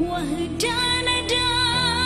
وهجان جان